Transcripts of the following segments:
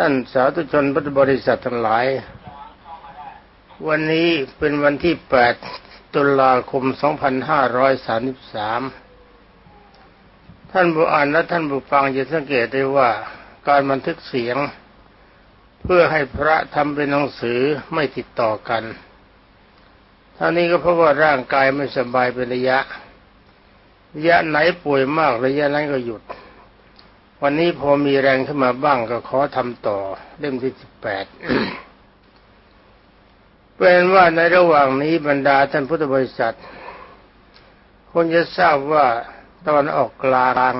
ท่านสาธุชนพุทธบริษัททั้งหลาย วันนี้เป็นวันที่ 8 ตุลาคม 2533 ท่านผู้อ่านและท่านผู้ฟังจะสังเกตได้ว่าการบันทึกเสียง เพื่อให้พระทำเป็นหนังสือไม่ติดต่อกันท่านี้ก็เพราะว่าร่างกายไม่สบายเป็นระยะ ระยะไหนป่วยมากระยะนั้นก็หยุด วันนี้พอมีแรงขึ้นมาบ้างก็ขอทำต่อเล่มที่สิบแปดเป็นว่าในระหว่างนี้บรรดาท่านพุทธบริษัทคนจะทราบว่าตอนออกกลาง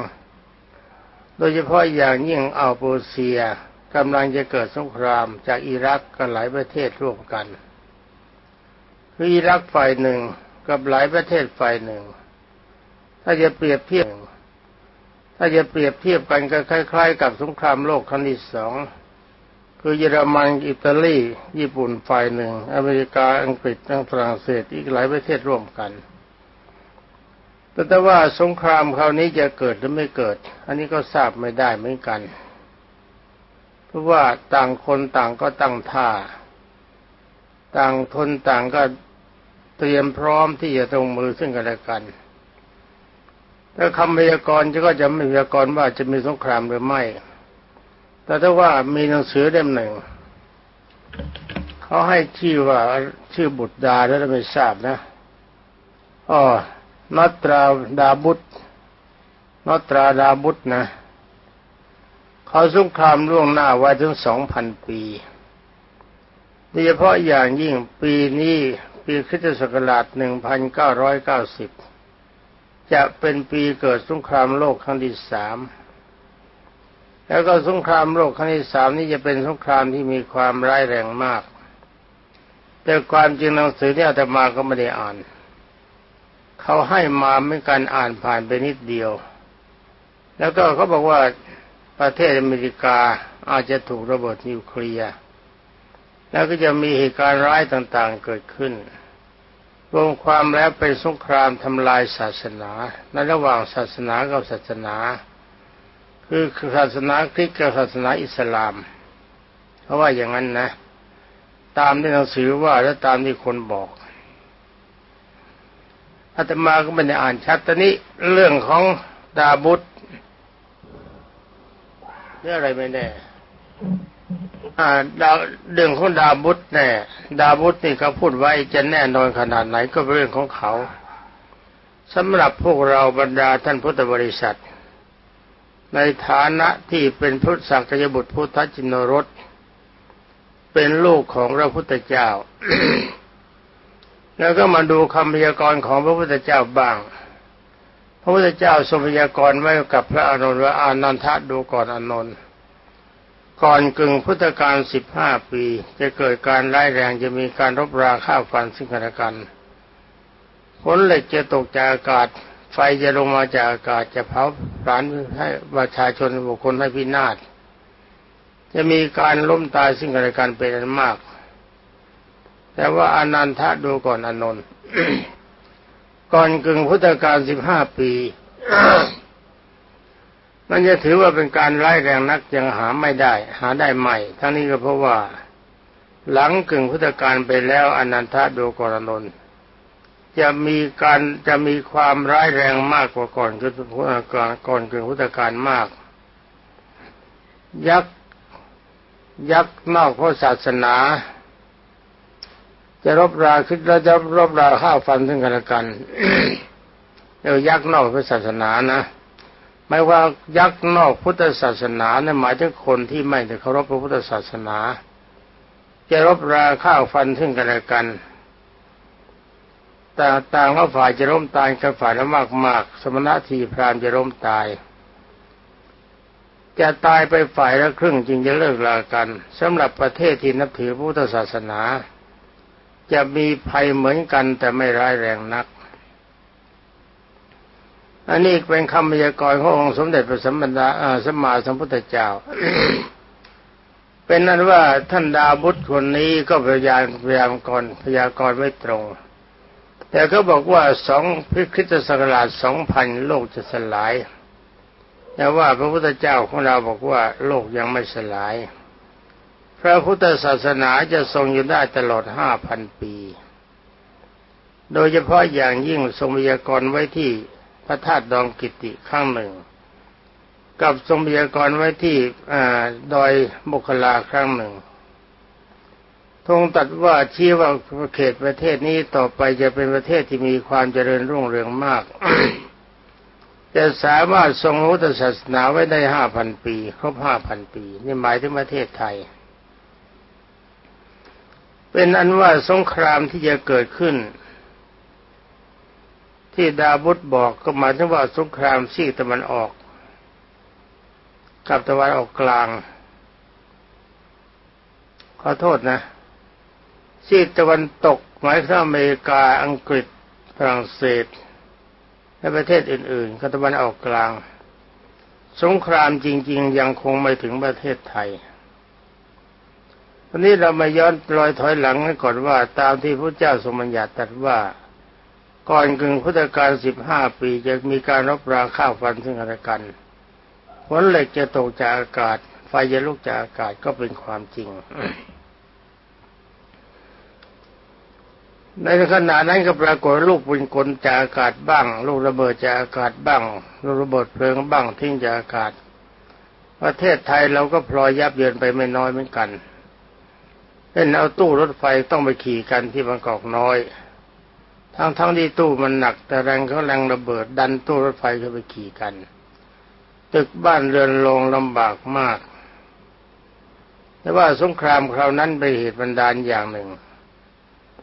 โดยเฉพาะอย่างยิ่งอัลโปเซียกำลังจะเกิดสงครามจากอิรักกับหลายประเทศร่วมกันคืออิรักฝ่ายหนึ่งกับหลายประเทศฝ่ายหนึ่ง ถ้าจะเปรียบเทียบ ถ้าจะเปรียบเทียบกันก็คล้าย ๆ กับสงครามโลกครั้งที่สองคือเยอรมันอิตาลี ญี่ปุ่นฝ่ายหนึ่ง อเมริกาอังกฤษทั้งฝรั่งเศสอีกหลายประเทศร่วมกัน แต่ว่าสงครามคราวนี้จะเกิดหรือไม่เกิด อันนี้ก็ทราบไม่ได้เหมือนกัน เพราะว่าต่างคนต่างก็ตั้งท่า ต่างทนต่างก็เตรียมพร้อมที่จะตรงมือซึ่งกันและกัน ถ้าคำพยากรณ์ก็จะไม่พยากรณ์ว่าจะมีสงครามหรือไม่ แต่ถ้าว่ามีหนังสือเล่มหนึ่งเขาให้ชื่อว่าชื่อบุตรดาแล้วไม่ทราบนะอ๋อนัตราดาบุตรนัตราดาบุตรนะเขาสงครามล่วงหน้าไว้ถึงสองพันปีโดยเฉพาะอย่างยิ่งปีนี้ปีคริสตศักราชหนึ่งพันเก้าร้อยเก้าสิบ จะเป็นปีเกิดสงครามโลกครั้งที่สามแล้วก็สงครามโลกครั้งที่สามนี้จะเป็นสงครามที่มีความร้ายแรงมาก แต่ความจริงหนังสือที่อาตมาก็ไม่ได้อ่าน เขาให้มาไม่การอ่านผ่านไปนิดเดียว แล้วก็เขาบอกว่าประเทศอเมริกาอาจจะถูกระเบิดนิวเคลียร์ แล้วก็จะมีเหตุการณ์ร้ายต่างๆเกิดขึ้น รวมความแล้วเป็นสงครามทำลายศาสนาในระหว่างศาสนากับศาสนา คือศาสนาคริสต์กับศาสนาอิสลาม เพราะว่าอย่างนั้นนะ ตามที่หนังสือว่าและตามที่คนบอกอาตมาก็ไม่ได้อ่านชัดตอนนี้เรื่องของดาบุตรเรื่องอะไรไม่แน่ ดาวเรื่องของดาบุตรแน่ ดาบุตรนี่เขาพูดไว้จะแน่นอนขนาดไหนก็เป็นเรื่องของเขาสำหรับพวกเราบรรดาท่านพุทธบริษัท ในฐานะที่เป็นพุทธสักยบุตรพุทธจินรสเป็นลูกของพระพุทธเจ้า แล้วก็มาดูคำพยากรณ์ของพระพุทธเจ้าบ้าง พระพุทธเจ้าทรงพยากรณ์ไว้กับพระอานนท์ว่าอานันทะดูก่อนอานนท์ ก่อนกึ่งพุทธกาลสิบห้าปี จะเกิดการร้ายแรงจะมีการรบราฆ่าฟันซึ่งกันและกันผลเหล็กจะตกจากอากาศ ไฟจะลงมาจากอากาศจะเผาผลาญให้ประชาชนบุคคลให้พินาศจะมีการล้มตายซึ่งกันและกันเป็นอันมาก แต่ว่าอนันทะดูก่อนอนนท์ก่อนกึ่งพุทธกาลสิบห้าปี มันจะถือว่าเป็นการร้ายแรงนักยังหาไม่ได้ หาได้ใหม่ ทั้งนี้ก็เพราะว่า หลังกึ่งพุทธกาลไปแล้วอนันทโดกรนนจะมีการจะมีความร้ายแรงมากกว่าก่อนคือก่อนก่อนกึ่งพุทธกาลมาก ยักษ์ยักษ์นอกพระศาสนา จะรบราคิดแล้วจะรบราข้าวฟันซึ่งกันและกันเดี๋ยวยักษ์นอกพระศาสนานะ หมายว่ายักษ์นอกพุทธศาสนาเนี่ยหมายถึงคนที่ไม่ได้เคารพพระพุทธศาสนา จะรบราข้าวฟันซึ่งกันและกันแต่ต่างว่าฝ่ายจะร่มตายกับฝ่ายละมากมากสมณะทีพรามจะร่มตาย จะตายไปฝ่ายละครึ่งจึงจะเลิกลากันสำหรับประเทศที่นับถือพุทธศาสนา จะมีภัยเหมือนกันแต่ไม่ร้ายแรงนัก อันนี้เป็นคำพยากรณ์ขององค์สมเด็จพระสัมมาสัมมาสัมพุทธเจ้า เป็นนั้นว่าท่านดาบุตรคนนี้ก็พยายามพยายามก่อนพยากรณ์ไม่ตรง แต่ก็บอกว่าสองพิคริสตศักราชสองพันโลกจะสลาย แต่ว่าพระพุทธเจ้าของเราบอกว่าโลกยังไม่สลาย พระพุทธศาสนาจะทรงอยู่ได้ตลอดห้าพันปี โดยเฉพาะอย่างยิ่งทรงพยากรณ์ไว้ที่ พระธาตุดองกิติข้างหนึ่ง กับทรงพยากรไว้ที่ดอยบุคลาครั้งหนึ่งทรงตัดว่าชี้ว่าเขตประเทศนี้ต่อไปจะเป็นประเทศที่มีความเจริญรุ่งเรืองมาก จะสามารถทรงพุทธศาสนาไว้ได้ห้าพันปีครบห้าพันปี นี่หมายถึงประเทศไทย เป็นอันว่าสงครามที่จะเกิดขึ้น ที่ดาบุตบอกก็หมายถึงว่าสงครามซีกตะวันออก กับตะวันออกกลาง ขอโทษนะ ซีกตะวันตก หมายถึงอเมริกาอังกฤษฝรั่งเศส และประเทศอื่นๆก็ตะวันออกกลาง สงครามจริง ๆ ยังคงไม่ถึงประเทศไทยวันนี้เรามาย้อนรอยถอยหลังให้ก่อนว่า ตามที่พระเจ้าทรงบัญญัติตรัสว่า ก่อนกึ่งพุทธกาลสิบห้าปีจะมีการรบราข้าวฟันซึ่งกันและกันฝนเหล็กจะตกจากอากาศ ไฟจะลุกจากอากาศก็เป็นความจริง ในขณะนั้นก็ปรากฏลูกปืนกลจากอากาศบ้าง ลูกระเบิดจากอากาศบ้าง ลูกระเบิดเพลิงบ้างทิ้งจากอากาศ ประเทศไทยเราก็พลอยยับเยินไปไม่น้อยเหมือนกันเล่นเอาตู้รถไฟต้องไปขี่กันที่บางกอกน้อย ทั้งทั้งที่ตู้มันหนัก แต่แรงเขาแรงระเบิด ดันตู้รถไฟเข้าไปขี่กัน ตึกบ้านเรือนลงลำบากมาก แต่ว่าสงครามคราวนั้นเป็นเหตุบันดาลอย่างหนึ่ง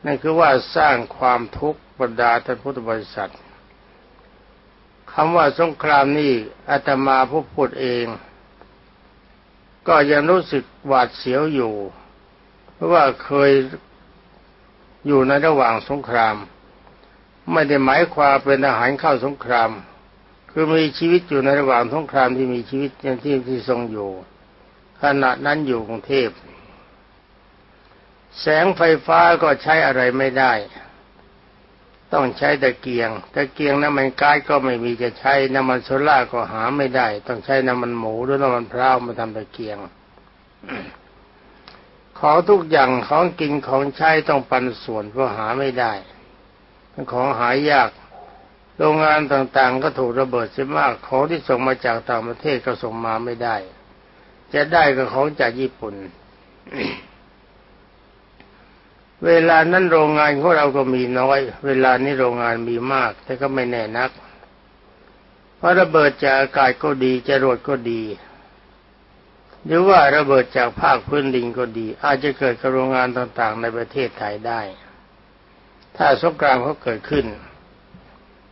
นั่นคือว่าสร้างความทุกข์บรรดาท่านพุทธบริษัทคำว่าสงครามนี่อาตมาผู้พูดเอง ก็ยังรู้สึกหวาดเสียวอยู่ เพราะว่าเคยอยู่ในระหว่างสงคราม ไม่ได้หมายความเป็นทหารเข้าสงคราม คือมีชีวิตอยู่ในระหว่างสงครามที่มีชีวิตอย่างที่ที่ทรงอยู่ ขณะนั้นอยู่กรุงเทพ แสงไฟฟ้าก็ใช้อะไรไม่ได้ ต้องใช้ตะเกียง ตะเกียงน้ำมันก๊าซก็ไม่มีจะใช้ น้ำมันโซล่าก็หาไม่ได้ ต้องใช้น้ำมันหมูหรือน้ำมันพร้าวมาทำตะเกียงของทุกอย่างของกินของใช้ต้องปันส่วนเพราะหาไม่ได้ ของหายาก โรงงานต่างๆ ก็ถูกระเบิดเสียมากของที่ส่งมาจากต่างประเทศก็ส่งมาไม่ได้ จะได้ก็ของจากญี่ปุ่น เวลานั้นโรงงานของเราก็มีน้อย เวลานี้โรงงานมีมาก แต่ก็ไม่แน่นักเพราะระเบิดจากอากาศก็ดีจรวดก็ดีหรือว่าระเบิดจากภาคพื้นดินก็ดี อาจจะเกิดกับโรงงานต่างๆ ในประเทศไทยได้ ถ้าสงครามเขาเกิดขึ้น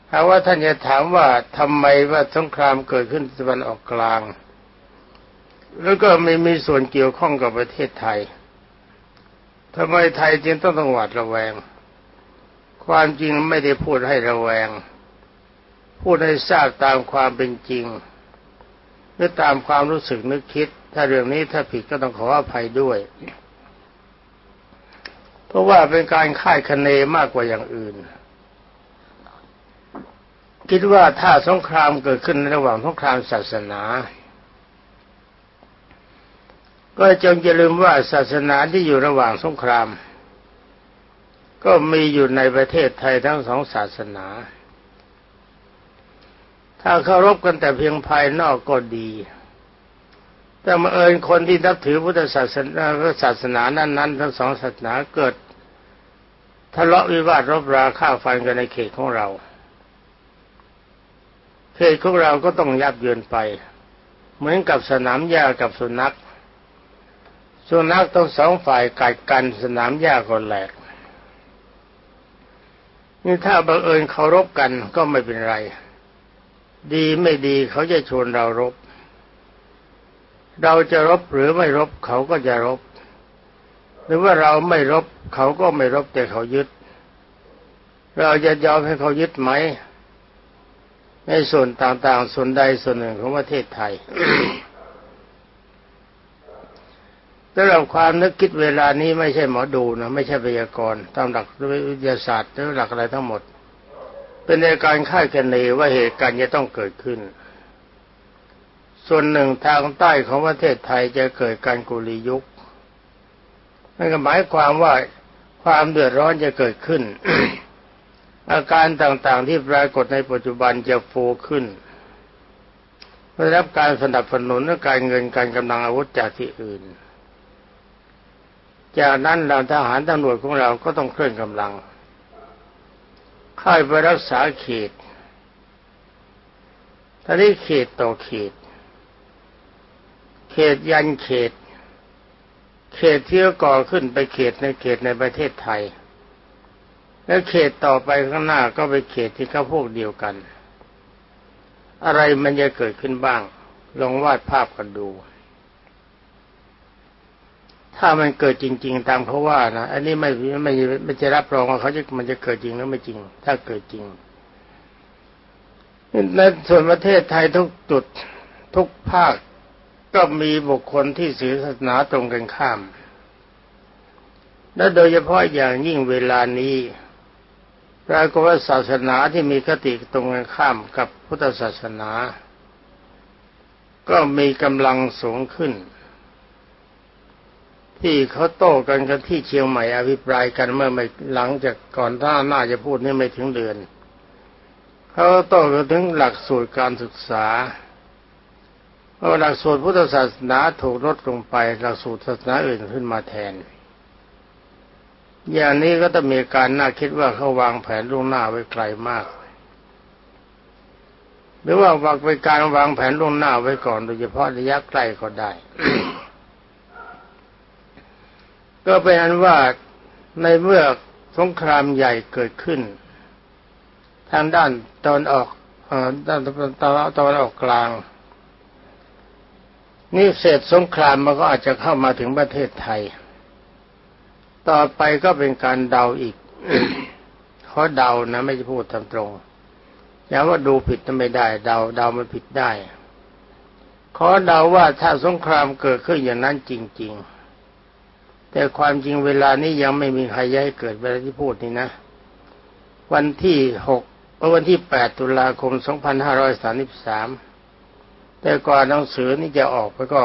ถ้าว่าท่านจะถามว่าทำไมว่าสงครามเกิดขึ้นตะวันออกกลาง แล้วก็ไม่มีส่วนเกี่ยวข้องกับประเทศไทยทำไมไทยจึงต้องต้องหวาดระแวง ความจริงไม่ได้พูดให้ระแวง พูดให้ทราบตามความเป็นจริงหรือตามความรู้สึกนึกคิด ถ้าเรื่องนี้ถ้าผิดก็ต้องขออภัยด้วย เพราะว่าเป็นการคาดคะเนมากกว่าอย่างอื่น คิดว่าถ้าสงครามเกิดขึ้นในระหว่างสงครามศาสนา ก็จงอย่าลืมว่าศาสนาที่อยู่ระหว่างสงคราม ก็มีอยู่ในประเทศไทยทั้งสองศาสนา ถ้าเคารพกันแต่เพียงภายนอกก็ดี แต่มาเอิญคนที่นับถือพุทธศาสนาศาสนานั้นๆทั้งสองศาสนาเกิดทะเลาะวิวาทรบราฆ่าฟันกันในเขตของเรา เขตของเราก็ต้องยับเยินไป เหมือนกับสนามหญ้ากับสุนัข สุนัขต้องสองฝ่ายกัดกันสนามหญ้าก็แหลก นี่ถ้าบังเอิญเคารพกันก็ไม่เป็นไร ดีไม่ดีเขาจะชวนเรารบ เราจะรบหรือไม่รบเขาก็จะรบ หรือว่าเราไม่รบเขาก็ไม่รบแต่เขายึด เราจะยอมให้เขายึดไหมในส่วนต่างๆ ส่วนใดส่วนหนึ่งของประเทศไทยสำหรับความนึกคิดเวลานี้ไม่ใช่หมอดูนะไม่ใช่พยากรณ์ตามหลักวิทยาศาสตร์หรือหลักอะไรทั้งหมด เป็นในการคาดคะเนว่าเหตุการณ์จะต้องเกิดขึ้น ส่วนหนึ่งทางใต้ของประเทศไทยจะเกิดการกุลียุคนั่นก็หมายความว่าความเดือดร้อนจะเกิดขึ้น อาการต่างๆที่ปรากฏในปัจจุบันจะฟูขึ้นได้รับการสนับสนุนและการเงินการกำลังอาวุธจากที่อื่น จากนั้นเราทหารตำรวจของเราก็ต้องเคลื่อนกำลังค่ายไปรักษาเขตท่านี้เขตต่อเขต เขตยันเขต เขตที่ก่อขึ้นไปเขตในเขตในประเทศไทย แล้วเขตต่อไปข้างหน้าก็ไปเขตที่เขาพวกเดียวกัน อะไรมันจะเกิดขึ้นบ้าง ลองวาดภาพกันดู ถ้ามันเกิดจริง ๆ ตามเขาว่านะ อันนี้ไม่ไม่ไม่จะรับรองว่าเขาจะมันจะเกิดจริงหรือไม่จริง ถ้าเกิดจริงในส่วนประเทศไทยทุกจุดทุกภาค ก็มีบุคคลที่ศาสนาตรงกันข้าม และโดยเฉพาะอย่างยิ่งเวลานี้ปรากฏว่าศาสนาที่มีคติตรงกันข้ามกับพุทธศาสนา ก็มีกำลังสูงขึ้น ที่เขาโต้กันกันที่เชียงใหม่อภิปรายกันเมื่อไม่หลังจากก่อนท่าน่าจะพูดนี่ไม่ถึงเดือนเขาโต้องถึงหลักสูตรการศึกษา เพราะหลักสูตรพุทธศาสนาถูกลดลงไปหลักสูตรศาสนาอื่นขึ้นมาแทน อย่างนี้ก็ต้องมีการน่าคิดว่าเขาวางแผนล่วงหน้าไว้ไกลมาก หรือว่าวางเป็นการวางแผนล่วงหน้าไว้ก่อน โดยเฉพาะระยะใกล้ก็ได้ ก็เป็นอันว่าในเมื่อสงครามใหญ่เกิดขึ้น ทางด้านตอนออกด้านตอนตอนออกกลาง นี่เสร็จสงครามมันก็อาจจะเข้ามาถึงประเทศไทย ต่อไปก็เป็นการเดาอีกขอเดานะไม่จะพูดตามตรงอย่าว่าดูผิดไม่ได้ เดาเดามันผิดได้ขอเดาว่าถ้าสงครามเกิดขึ้นอย่างนั้นจริง ๆ แต่ความจริงเวลานี้ยังไม่มีใครย้ายเกิดเวลาที่พูดนี่นะ วันที่หกวันที่ 8 ตุลาคม 2533 แต่ก่อนหนังสือนี่จะออกไปก็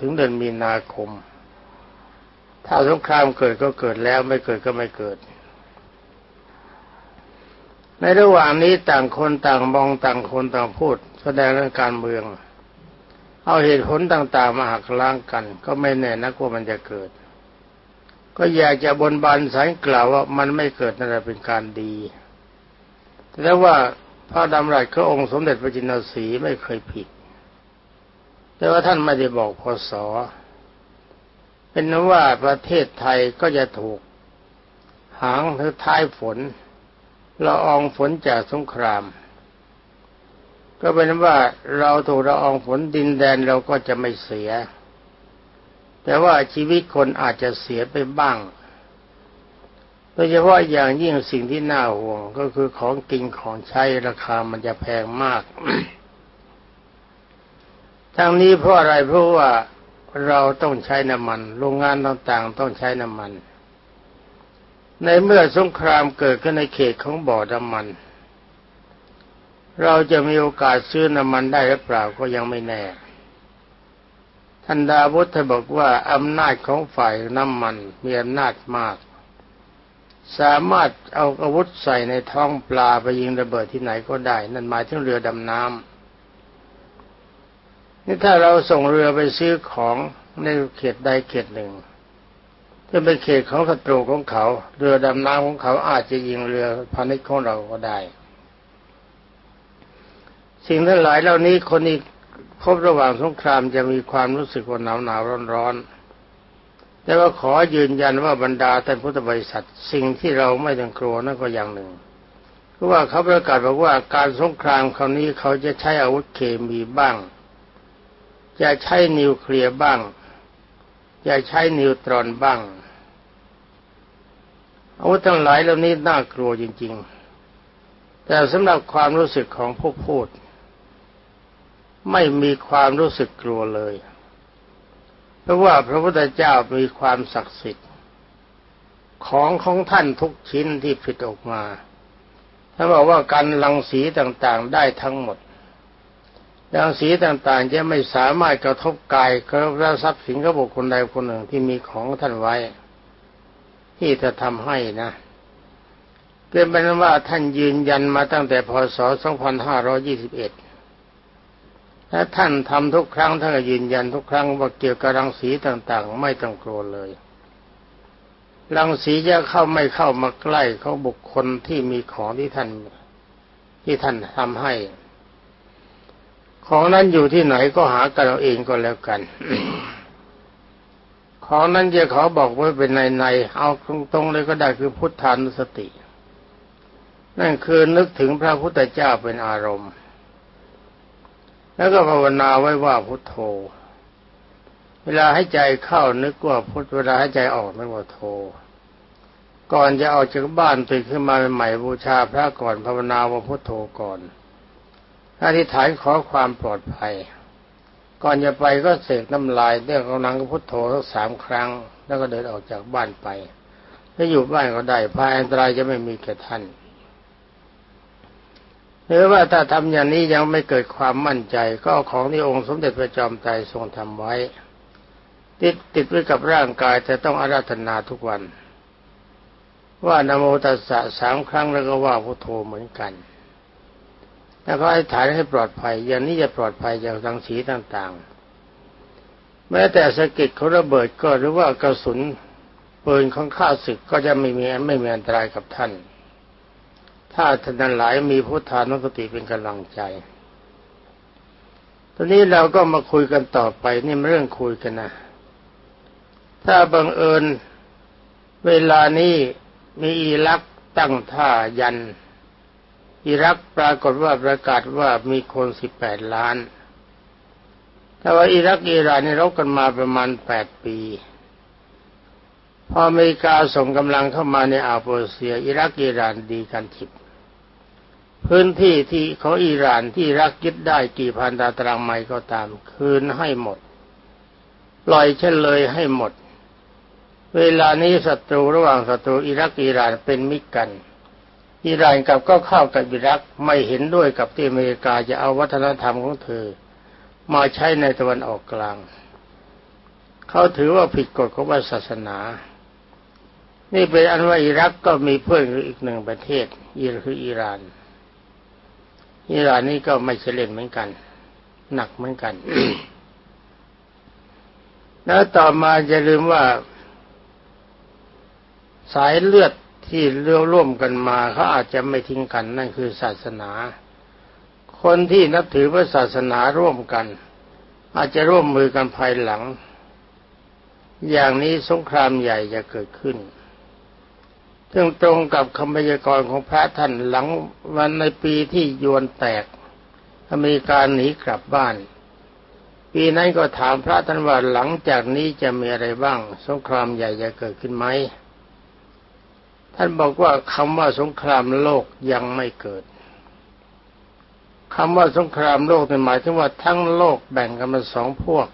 ถึงเดือนมีนาคม ถ้าสงครามเกิดก็เกิดแล้วไม่เกิดก็ไม่เกิด ในระหว่างนี้ต่างคนต่างมองต่างคนต่างพูด แสดงเรื่องการเมือง เอาเหตุผลต่าง ๆ มาหักล้างกัน ก็ไม่แน่นักว่ามันจะเกิด ก็อยากจะบนบานสายกล่าวว่ามันไม่เกิดนั่นแหละเป็นการดี แต่ว่าพระดำรัสขององค์สมเด็จพระจินสีไม่เคยผิด แต่ว่าท่านไม่ได้บอกพศเป็นนว่าประเทศไทยก็จะถูกหางหรือท้ายฝนละอองฝนจากสงคราม ก็เป็นว่าเราถูกละอองฝนดินแดนเราก็จะไม่เสีย แต่ว่าชีวิตคนอาจจะเสียไปบ้างโดยเฉพาะอย่างยิ่งสิ่งที่น่าห่วงก็คือของกินของใช้ราคามันจะแพงมาก ทั้งนี้เพราะอะไรเพราะว่าเราต้องใช้น้ำมัน โรงงานต่างๆต้องใช้น้ำมัน ในเมื่อสงครามเกิดขึ้นในเขตของบ่อน้ำมัน เราจะมีโอกาสซื้อน้ำมันได้หรือเปล่าก็ยังไม่แน่ท่านดาวุฒิบอกว่าอำนาจของฝ่ายน้ำมันมีอำนาจมาก สามารถเอาอาวุธใส่ในท้องปลาไปยิงระเบิดที่ไหนก็ได้ นั่นหมายถึงเรือดำน้ำ นี่ถ้าเราส่งเรือไปซื้อของในเขตใดเขตหนึ่งที่เป็นเขตของศัตรูของเขา เรือดำน้ำของเขาอาจจะยิงเรือพาณิชย์ของเราก็ได้ สิ่งทั้งหลายเหล่านี้คนที่พบระหว่างสงครามจะมีความรู้สึกว่าหนาวหนาวร้อนร้อนแต่ว่าขอยืนยันว่าบรรดาท่านพุทธบริษัท สิ่งที่เราไม่ต้องกลัวนั่นก็อย่างหนึ่งเพราะว่าเขาประกาศบอกว่าการสงครามคราวนี้เขาจะใช้อาวุธเคมีบ้าง จะใช้นิวเคลียร์บ้างจะใช้นิวตรอนบ้างอาวุธทั้งหลายเหล่านี้น่ากลัวจริง ๆ แต่สำหรับความรู้สึกของผู้พูด ไม่มีความรู้สึกกลัวเลย เพราะว่าพระพุทธเจ้ามีความศักดิ์สิทธิ์ ของของท่านทุกชิ้นที่ผิดออกมาถ้านบอกว่าการลังสีต่างๆได้ทั้งหมด รังสีต่างๆ จะไม่สามารถกระทบกายกระทบทรัพย์สินของบุคคลใดคนหนึ่งที่มีของท่านไว้ ที่จะทำให้นะเป็นเป็นว่าท่านยืนยันมาตั้งแต่พศ 2521 และท่านทำทุกครั้งท่านก็ยืนยันทุกครั้งว่าเกี่ยวกับรังสีต่างๆ ไม่ต้องกลัวเลยรังสีจะเข้าไม่เข้ามาใกล้เขาบุคคลที่มีของที่ท่านที่ท่านทำให้ ของนั้นอยู่ที่ไหนก็หากันเอาเองก็แล้วกัน ของนั้นจะขอบอกไว้เป็นในในเอาตรงๆเลยก็ได้คือพุทธานุสติ นั่นคือนึกถึงพระพุทธเจ้าเป็นอารมณ์ แล้วก็ภาวนาไว้ว่าพุทโธ เวลาให้ใจเข้านึกว่าพุทเวลาให้ใจออกนึกว่าโธก่อนจะออกจากบ้านตื่นขึ้นมาใหม่บูชาพระก่อนภาวนาว่าพุทโธก่อน อธิษฐานขอความปลอดภัย ก่อนจะไปก็เสกน้ำลายเรื่องกำลังพุทโธทั้งสามครั้ง แล้วก็เดินออกจากบ้านไปถ้าอยู่บ้านก็ได้ภายอันตรายจะไม่มีแก่ท่านหรือว่าถ้าทำอย่างนี้ยังไม่เกิดความมั่นใจ ก็เอาของที่องค์สมเด็จพระจอมไตรทรงทำไว้ ติดติดไว้กับร่างกายแต่ต้องอาราธนาทุกวัน ว่านโมตัสสะสามครั้งแล้วก็ว่าพุทโธเหมือนกัน แล้วก็ให้ฐานให้ปลอดภัย อย่างนี้จะปลอดภัยจากสังสีต่างๆ แม้แต่สะกิดเขาระเบิดก็หรือว่ากระสุนปืนของข้าศึกก็จะไม่มีไม่มีอันตรายกับท่าน ถ้าท่านนั้นหลายมีพุทธานุสติเป็นกำลังใจ ตอนนี้เราก็มาคุยกันต่อไปนี่เรื่องคุยกันนะถ้าบังเอิญเวลานี้มีอิรักตั้งท่ายัน อิรักปรากฏว่าประกาศว่ามีคนสิบแปดล้าน แต่ว่าอิรักอิหร่านนี่รบกันมาประมาณแปดปี พออเมริกาส่งกำลังเข้ามาในอาโปเซีย อิรักอิหร่านดีกันทิบ พื้นที่ที่ของอิหร่านที่รักยึดได้กี่พันตารางไมล์ก็ตาม คืนให้หมดปล่อยเช่นเลยให้หมด เวลานี้ศัตรูระหว่างศัตรูอิรักอิหร่านเป็นมิตรกัน อิหร่านกับก็เข้ากับอิรักไม่เห็นด้วยกับที่อเมริกาจะเอาวัฒนธรรมของเธอ มาใช้ในตะวันออกกลาง เขาถือว่าผิดกฎของศาสนา นี่เป็นอันว่าอิรักก็มีเพื่อนอีกหนึ่งประเทศอิรคืออิหร่าน อิหร่านนี่ก็ไม่ใช่เล่นเหมือนกัน หนักเหมือนกัน แล้วต่อมาจะลืมว่า สายเลือด ที่เลี้ยวร่วมกันมาเขาอาจจะไม่ทิ้งกันนั่นคือศาสนา คนที่นับถือพระศาสนาร่วมกัน อาจจะร่วมมือกันภายหลัง อย่างนี้สงครามใหญ่จะเกิดขึ้นซึ่งตรงกับคำพยากรณ์ของพระท่านหลังวันในปีที่ยวนแตก อเมริกาหนีกลับบ้าน ปีนั้นก็ถามพระท่านว่าหลังจากนี้จะมีอะไรบ้าง สงครามใหญ่จะเกิดขึ้นไหม ท่านบอกว่าคำว่าสงครามโลกยังไม่เกิดคำว่าสงครามโลกหมายถึงว่าทั้งโลกแบ่งกันเป็นสองพวก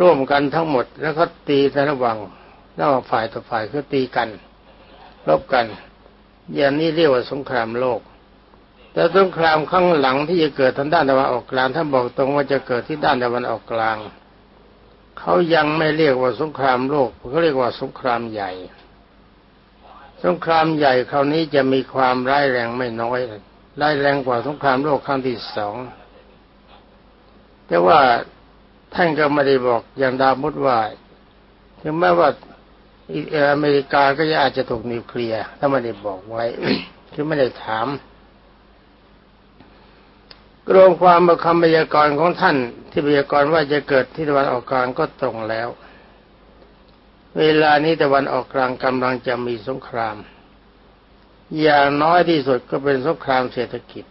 ร่วมกันทั้งหมดแล้วก็ตีในระหว่างระหว่างฝ่ายต่อฝ่ายคือตีกันรบกัน อย่างนี้เรียกว่าสงครามโลก แต่สงครามข้างหลังที่จะเกิดทางด้านตะวันออกกลางท่านบอกตรงว่าจะเกิดที่ด้านตะวันออกกลางเขายังไม่เรียกว่าสงครามโลกเขาเรียกว่าสงครามใหญ่ สงครามใหญ่คราวนี้จะมีความร้ายแรงไม่น้อยร้ายแรงกว่าสงครามโลกครั้งที่สองแต่ว่าท่านก็ไม่ได้บอกอย่างดามุดว่าถึงแม้ว่าอเมริกาก็จะอาจจะถูกนิวเคลียร์ถ้าไม่ได้บอกไว้คือไม่ได้ถามกรมความคำพยากรณ์ของท่านที่พยากรณ์ว่าจะเกิดที่ตะวันออกกลางก็ตรงแล้ว เวลานี้ตะวันออกกลางกำลังจะมีสงคราม อย่างน้อยที่สุดก็เป็นสงครามเศรษฐกิจ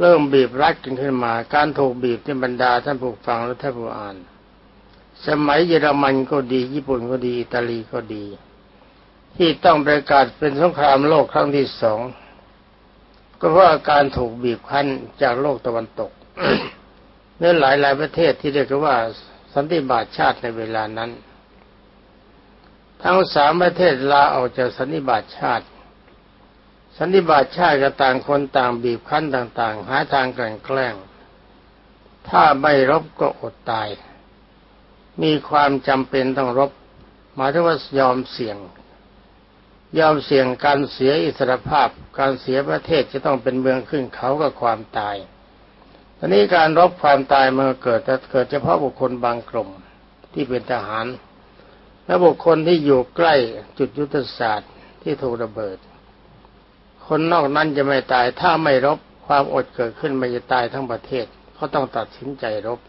เริ่มบีบรัดกันขึ้นมา การถูกบีบที่บรรดาท่านผู้ฟังและท่านผู้อ่าน สมัยเยอรมันก็ดี ญี่ปุ่นก็ดีอิตาลีก็ดี ที่ต้องประกาศเป็นสงครามโลกครั้งที่สองก็เพราะการถูกบีบคั้นจากโลกตะวันตกเนื้อหลายหลายประเทศที่เรียกว่าสันติบาตชาติในเวลานั้น ทั้งสามประเทศลาออกจากสันติบาตชาติ สันติบาตชาติก็ต่างคนต่างบีบคั้นต่างๆ หาทางกลั่นแกล้ง ถ้าไม่รบก็อดตาย มีความจำเป็นต้องรบ หมายถึงว่ายอมเสี่ยง ยอมเสี่ยงการเสียอิสรภาพ การเสียประเทศจะต้องเป็นเมืองขึ้นเขากับความตายตอนนี้การรบความตายมันเกิดแต่เกิดเฉพาะบุคคลบางกลุ่มที่เป็นทหาร และบุคคลที่อยู่ใกล้จุดยุทธศาสตร์ที่ถูกระเบิด คนนอกนั้นจะไม่ตายถ้าไม่รบความอดเกิดขึ้นมันจะตายทั้งประเทศเขาต้องตัดสินใจรบ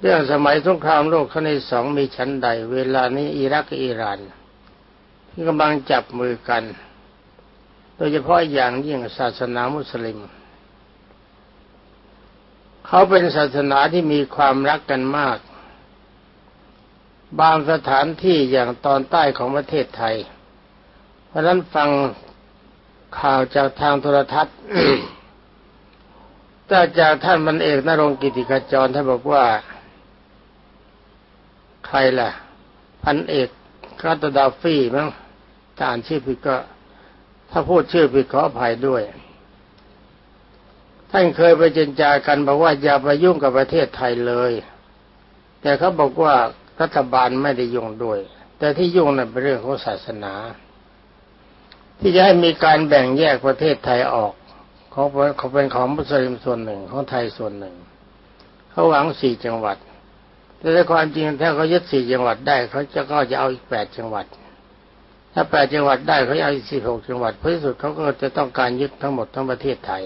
เรื่องสมัยสงครามโลกครั้งที่สองมีชั้นใด เวลานี้อิรักกับอิหร่านที่กำลังจับมือกัน โดยเฉพาะอย่างยิ่งศาสนามุสลิม เขาเป็นศาสนาที่มีความรักกันมาก บางสถานที่อย่างตอนใต้ของประเทศไทย เพราะนั้นฟังข่าวจากทางโทรทัศน์ถ้าจากท่านมันเอกนรงกิติกาจรท่านบอกว่า ใครล่ะ พันเอกคาตดาฟี่มั้งถ้าอ่านชื่อผิดก็ ถ้าพูดชื่อผิดขออภัยด้วย ท่านเคยไปเจรจากันบอกว่าอย่าไปยุ่งกับประเทศไทยเลย แต่เขาบอกว่า รัฐบาลไม่ได้ยุ่งด้วย แต่ที่ยุ่งนั้นเป็นเรื่องของศาสนา ที่จะให้มีการแบ่งแยกประเทศไทยออกเขาเขาเป็นของมุสลิมส่วนหนึ่งของไทยส่วนหนึ่งเขาหวังสี่จังหวัด แต่ในความจริงถ้าเขายึดสี่จังหวัดได้เขาจะก็จะเอาอีกแปดจังหวัด ถ้าแปดจังหวัดได้เขาเอาอีกสิบหกจังหวัดเพื่อสุดเขาก็จะต้องการยึดทั้งหมดทั้งประเทศไทย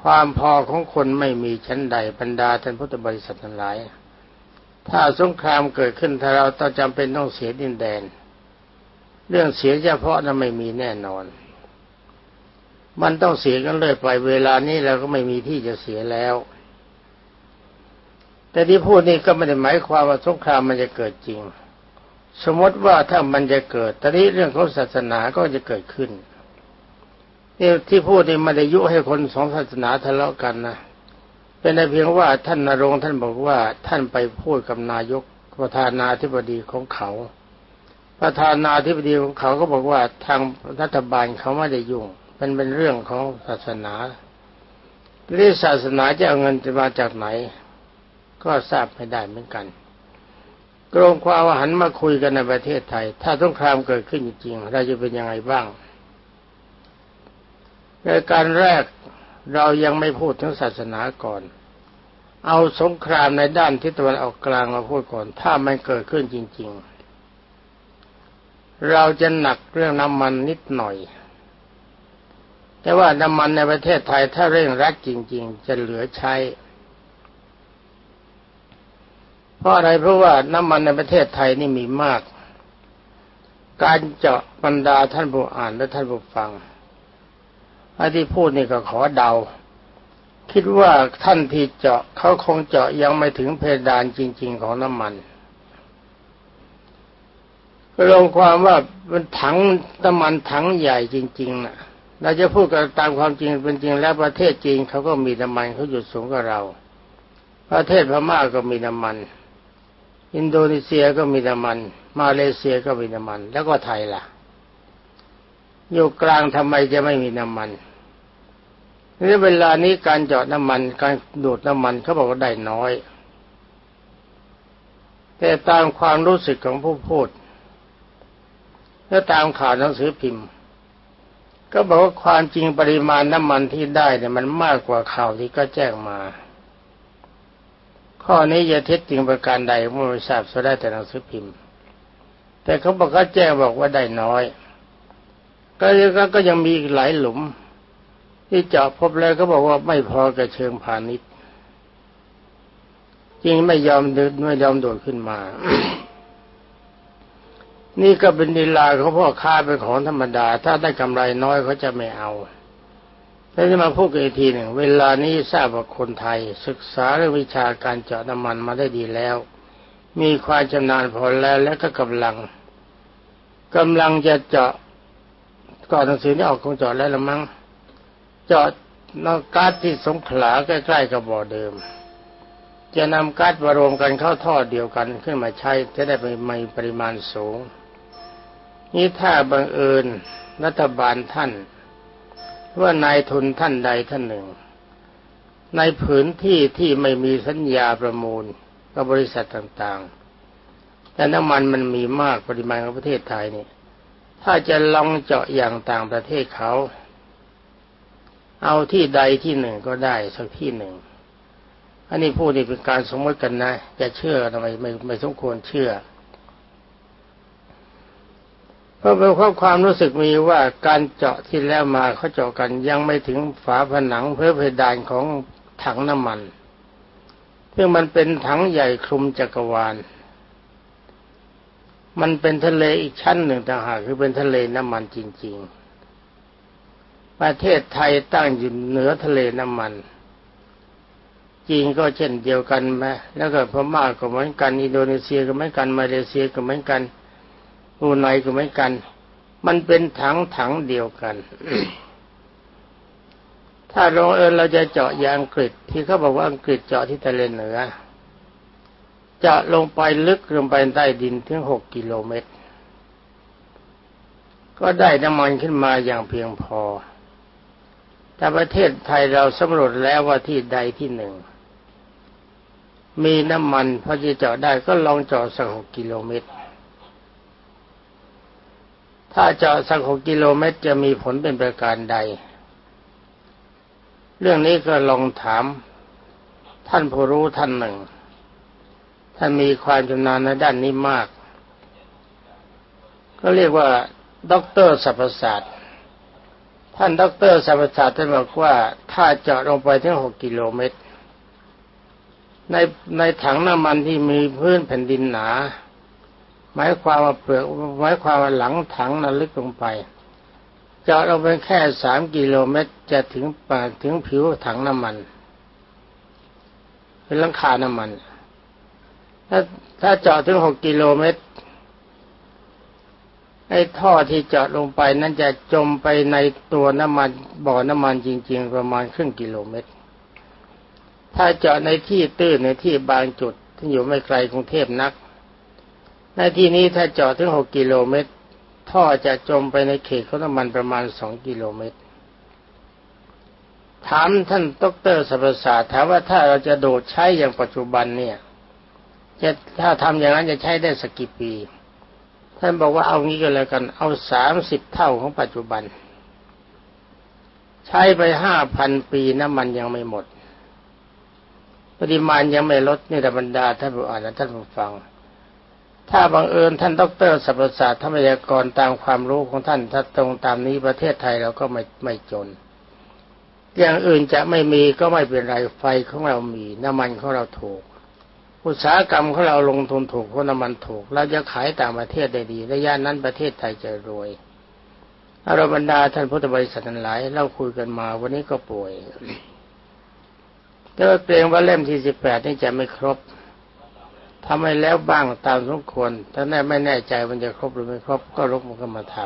ความพอของคนไม่มีชั้นใดบรรดาท่านพุทธบริษัททั้งหลาย ถ้าสงครามเกิดขึ้นถ้าเราต้องจำเป็นต้องเสียดินแดน เรื่องเสียเฉพาะนั้นไม่มีแน่นอน มันต้องเสียกันเลยไปเวลานี้เราก็ไม่มีที่จะเสียแล้ว แต่ที่พูดนี่ก็ไม่ได้หมายความว่าสงครามมันจะเกิดจริง สมมติว่าถ้ามันจะเกิดตอนนี้เรื่องของศาสนาก็จะเกิดขึ้นนี่ที่พูดนี่มันได้ยุให้คนสองศาสนาทะเลาะกันนะ เป็นแต่เพียงว่าท่านนรงท่านบอกว่าท่านไปพูดกับนายกประธานาธิบดีของเขา ประธานาธิบดีของเขาก็บอกว่าทางรัฐบาลเขาไม่ได้ยุ่งเป็นเป็นเรื่องของศาสนาเรื่องศาสนาจะเอาเงินมาจากไหน ก็ทราบไม่ได้เหมือนกันกรมความหันมาคุยกันในประเทศไทย ถ้าสงครามเกิดขึ้นจริงเราจะเป็นยังไงบ้างในการแรก เรายังไม่พูดถึงศาสนาก่อน เอาสงครามในด้านทิศตะวันออกกลางมาพูดก่อน ถ้ามันเกิดขึ้นจริง ๆ เราจะหนักเรื่องน้ำมันนิดหน่อย แต่ว่าน้ำมันในประเทศไทยถ้าเร่งรัดจริง ๆ จะเหลือใช้ เพราะอะไรเพราะว่าน้ำมันในประเทศไทยนี่มีมาก การเจาะบรรดาท่านผู้อ่านและท่านผู้ฟัง อที่พูดนี่ก็ขอเดา คิดว่าท่านที่เจาะเขาคงเจาะยังไม่ถึงเพดานจริง ๆ ของน้ำมันรวมความว่ามันถังน้ำมันถังใหญ่จริง ๆนะเราจะพูดกันตามความจริงเป็นจริงแล้วประเทศจีนเขาก็มีน้ำมันเขาหยุดสูงกว่าเรา ประเทศพม่าก็มีน้ำมัน อินโดนีเซียก็มีน้ำมัน มาเลเซียก็มีน้ำมัน แล้วก็ไทยล่ะ อยู่กลางทำไมจะไม่มีน้ำมัน นี่เวลานี้การเจาะน้ำมันการดูดน้ำมันเขาบอกว่าได้น้อย แต่ตามความรู้สึกของผู้พูดแล้วตามข่าวหนังสือพิมพ์ ก็บอกว่าความจริงปริมาณน้ำมันที่ได้เนี่ยมันมากกว่าข่าวที่ก็แจ้งมา ข้อนี้จะเท็จจริงประการใดไม่ทราบจะได้แต่หนังสือพิมพ์ แต่เขาบอกเขาแจ้งบอกว่าได้น้อย ก็ยังก็ยังมีอีกหลายหลุม ที่เจาะพบแล้วก็บอกว่าไม่พอกระเชิงพาณิชย์จริงไม่ยอมดินไม่ยอมโดดขึ้นมา นี่ก็เป็นดีลาเของพ่อค้าเป็นของธรรมดา ถ้าได้กำไรน้อยเขาจะไม่เอาแล้วจะมาพูดกันอีกทีหนึ่งเวลานี้ทราบว่าคนไทย ศึกษาเรื่องวิชาการเจาะน้ำมันมาได้ดีแล้ว มีความชำนาญพอแล้วและก็กำลังกำลังจะเจาะก่อนหนังสือนี้ออกคงเจาะแล้วละมั้ง เจาะนอกก๊าซที่สงขลาใกล้ๆกับบ่อเดิม จะนำก๊าซมารวมกันเข้าท่อเดียวกันขึ้นมาใช้จะได้มีปริมาณสูง นี่ถ้าบังเอิญรัฐบาลท่านว่านายทุนท่านใดท่านหนึ่ง ในผืนที่ที่ไม่มีสัญญาประมูลกับบริษัทต่างๆ แต่น้ำมันมันมีมากปริมาณของประเทศไทยนี่ถ้าจะลองเจาะอย่างต่างประเทศเขา เอาที่ใดที่หนึ่งก็ได้สักที่หนึ่ง อันนี้พูดนี่เป็นการสมมติกันนะจะเชื่อทำไมไม่ไม่สมควรเชื่อเพราะเป็นความความรู้สึกมีว่าการเจาะที่แล้วมาเขาเจาะกันยังไม่ถึงฝาผนังเพื่อเพดานของถังน้ำมันซึ่งมันเป็นถังใหญ่คลุมจักรวาล มันเป็นทะเลอีกชั้นหนึ่งต่างหากคือเป็นทะเลน้ำมันจริง ๆ ประเทศไทยตั้งอยู่เหนือทะเลน้ำมันจีนก็เช่นเดียวกันไหมแล้วก็พม่าก็เหมือนกัน อินโดนีเซียก็เหมือนกันมาเลเซียก็เหมือนกันอูไนก็เหมือนกัน มันเป็นถังถังเดียวกัน ถ้าลงเอิญเราจะเจาะยางอังกฤษ ที่เขาบอกว่าอังกฤษเจาะที่ทะเลเหนือเจาะลงไปลึกลงไปใต้ดินถึงหกกิโลเมตร ก็ได้น้ำมันขึ้นมาอย่างเพียงพอ แต่ประเทศไทยเราสำรวจแล้วว่าที่ใดที่หนึ่ง มีน้ำมันพอจะเจาะได้ก็ลองเจาะสักหกกิโลเมตร ถ้าเจาะสักหกกิโลเมตรจะมีผลเป็นประการใด เรื่องนี้ก็ลองถามท่านผู้รู้ท่านหนึ่ง ท่านมีความชำนาญในด้านนี้มาก ก็เรียกว่าด็อกเตอร์สรรพศาสตร์ ท่านด็อกเตอร์สรรพศาสตร์ท่านบอกว่า ถ้าเจาะลงไปถึงหกกิโลเมตร ในในถังน้ำมันที่มีพื้นแผ่นดินหนา หมายความว่าเปลือกหมายความว่าหลังถังนั้นลึกลงไป เจาะลงไปแค่สามกิโลเมตร จะถึงปากถึงผิวถังน้ำมัน เป็นหลังคาน้ำมัน ถ้าถ้าเจาะถึงหกกิโลเมตร ไอ้ท่อที่เจาะลงไปนั้นจะจมไปในตัวน้ำมันบ่อน้ำมันจริง ๆ ประมาณครึ่งกิโลเมตร ถ้าเจาะในที่ตื้นในที่บางจุดที่อยู่ไม่ไกลกรุงเทพนัก ในที่นี้ถ้าเจาะถึงหกกิโลเมตร ท่อจะจมไปในเขตของน้ำมันประมาณสองกิโลเมตร ถามท่านดรสัพศาสตร์ถามว่าถ้าเราจะโดดใช้อย่างปัจจุบันเนี่ย จะถ้าทำอย่างนั้นจะใช้ได้สักกี่ปี ท่านบอกว่าเอางี้ก็แล้วกัน เอาสามสิบเท่าของปัจจุบัน ใช้ไปห้าพันปีน้ำมันยังไม่หมด ปริมาณยังไม่ลดนี่แต่บรรดาท่านผู้อ่านและท่านผู้ฟัง ถ้าบังเอิญท่านดรสัพศาสตร์ธรรมยากรตามความรู้ของท่านถ้าตรงตามนี้ประเทศไทยเราก็ไม่ไม่จน อย่างอื่นจะไม่มีก็ไม่เป็นไรไฟของเรามี น้ำมันของเราถูก อุตสาหกรรมของเราลงทุนถูกเพราะน้ำมันถูกเราจะขายต่างประเทศได้ดีระยะนั้นประเทศไทยจะรวยอารบรรดาท่านพุทธบริษัททั้งหลายเราคุยกันมาวันนี้ก็ป่วยแต่ว่าเกรงว่าเล่มที่สิบแปดนี่จะไม่ครบทำให้แล้วบ้างตามสมควรถ้าแน่ไม่แน่ใจมันจะครบหรือไม่ครบก็ลุกมันก็มาท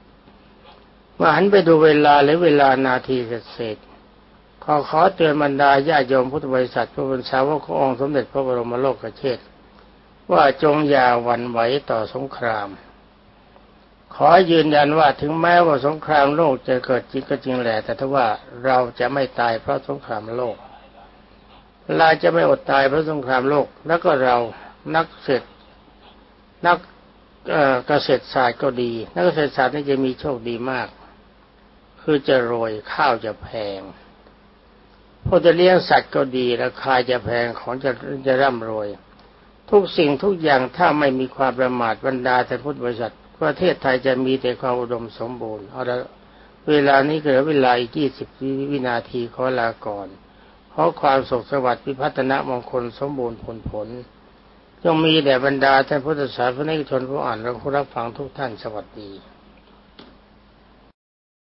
ำมาหันไปดูเวลาหรือเวลานาทีเศษ ขอขอเตือนบรรดาญาโยมพุทธบริษัทผู้เป็นสาวกขององค์สมเด็จพระบรมโลกเชษว่าจงอย่าหวั่นไหวต่อสงคราม ขอยืนยันว่าถึงแม้ว่าสงครามโลกจะเกิดจริงก็จริงแหละ แต่ถ้าว่าเราจะไม่ตายเพราะสงครามโลก เราจะไม่อดตายเพราะสงครามโลก แล้วก็เรานักเศรษฐนักเกษตรศาสตร์ก็ดี นักเกษตรศาสตร์นี่จะมีโชคดีมาก คือจะโรยข้าวจะแพง พอจะเลี้ยงสัตว์ก็ดีราคาจะแพงของจะจะร่ำรวย ทุกสิ่งทุกอย่างถ้าไม่มีความประมาทบรรดาแต่พุทธบริษัทประเทศไทยจะมีแต่ความอุดมสมบูรณ์เอาละเวลานี้เกิดเวลาอีกยี่สิบวินาทีขอลาก่อนขอความสุขสวัสดิ์พิพัฒนมงคลสมบูรณ์ผลผลจงมีแด่บรรดาท่านพุทธศาสนิกชนผู้อ่านและผู้รับฟังทุกท่านสวัสดี